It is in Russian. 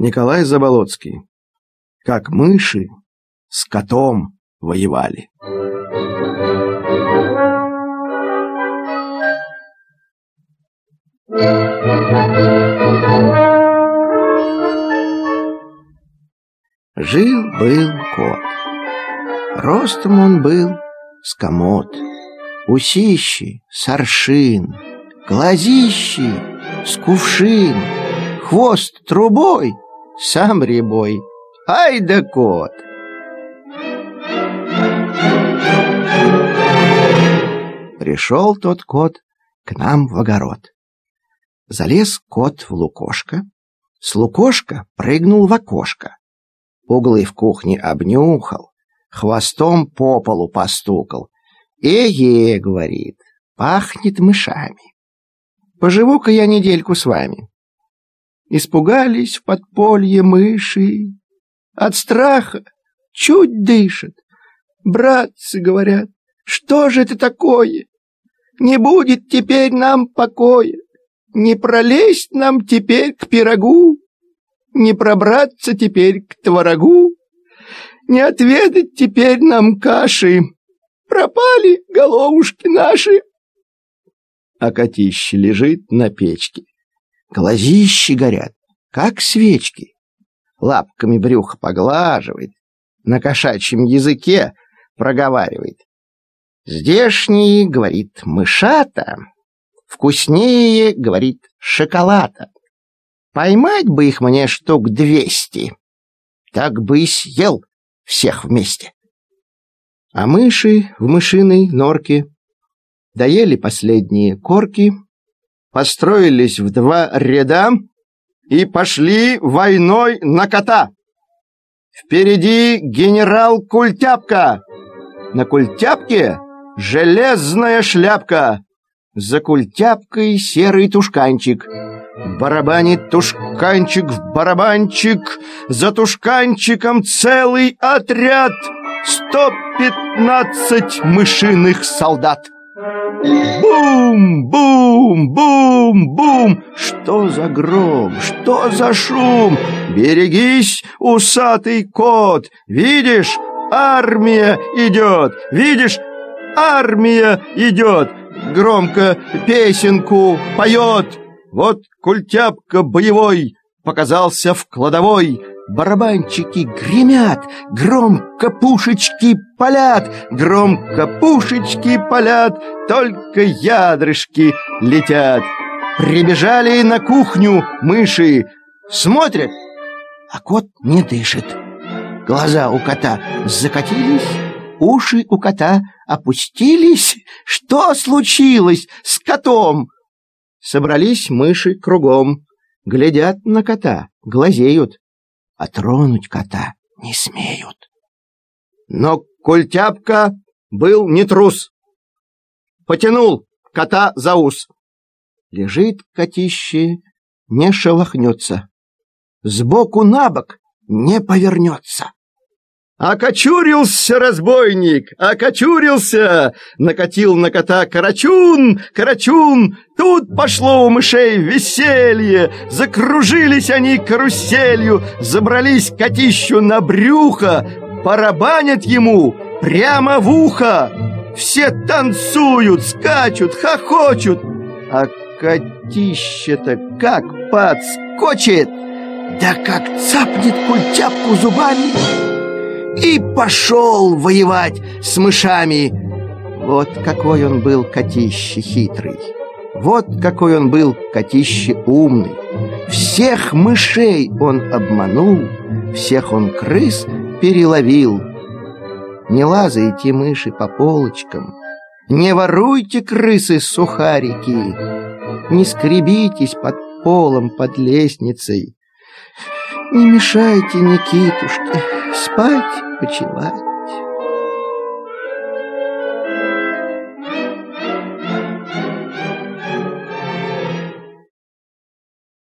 Николай Заболоцкий. Как мыши с котом воевали. Жил-был кот. Ростом он был с комод, усищи с аршин, глазищи с кувшин, хвост трубой, сам ребой. Ай да кот! Пришел тот кот к нам в огород. Залез кот в лукошко, с лукошка прыгнул в окошко. Углы в кухне обнюхал, хвостом по полу постукал. «Э-е», — говорит, — «пахнет мышами. Поживу-ка я недельку с вами». Испугались в подполье мыши, от страха чуть дышат. Братцы говорят, что же это такое? Не будет теперь нам покоя, не пролезть нам теперь к пирогу, не пробраться теперь к творогу, не отведать теперь нам каши. Пропали головушки наши. А котище лежит на печке. Глазищи горят, как свечки. Лапками брюхо поглаживает, на кошачьем языке проговаривает. Здешние, говорит, мышата, вкуснее, говорит, шоколада. Поймать бы их мне штук двести, так бы и съел всех вместе. А мыши в мышиной норке доели последние корки, построились в два ряда и пошли войной на кота. Впереди генерал Культяпка, на Культяпке железная шляпка, за Культяпкой серый тушканчик. Барабанит тушканчик в барабанчик, за тушканчиком целый отряд, сто пятнадцать мышиных солдат. Бум, бум, бум, бум! Что за гром? Что за шум? Берегись, усатый кот! Видишь, армия идет! Видишь, армия идет! Громко песенку поет! Вот культяпка боевой показался в кладовой, Барабанчики гремят, громко пушечки палят, громко пушечки палят, только ядрышки летят. Прибежали на кухню мыши, смотрят, а кот не дышит. Глаза у кота закатились, уши у кота опустились. Что случилось с котом? Собрались мыши кругом, глядят на кота, глазеют а тронуть кота не смеют. Но Культяпка был не трус. Потянул кота за ус. Лежит котище, не шелохнется. Сбоку на бок не повернется. «Окочурился разбойник! Окочурился!» Накатил на кота Карачун! Карачун! Тут пошло у мышей веселье! Закружились они каруселью, забрались котищу на брюхо, барабанят ему прямо в ухо. Все танцуют, скачут, хохочут, а котище-то как подскочит, да как цапнет культяпку зубами и пошел воевать с мышами. Вот какой он был котище хитрый. Вот какой он был котище умный. Всех мышей он обманул, всех он крыс переловил. Не лазайте, мыши, по полочкам, не воруйте, крысы, сухарики, не скребитесь под полом, под лестницей, не мешайте Никитушке спать, почивать.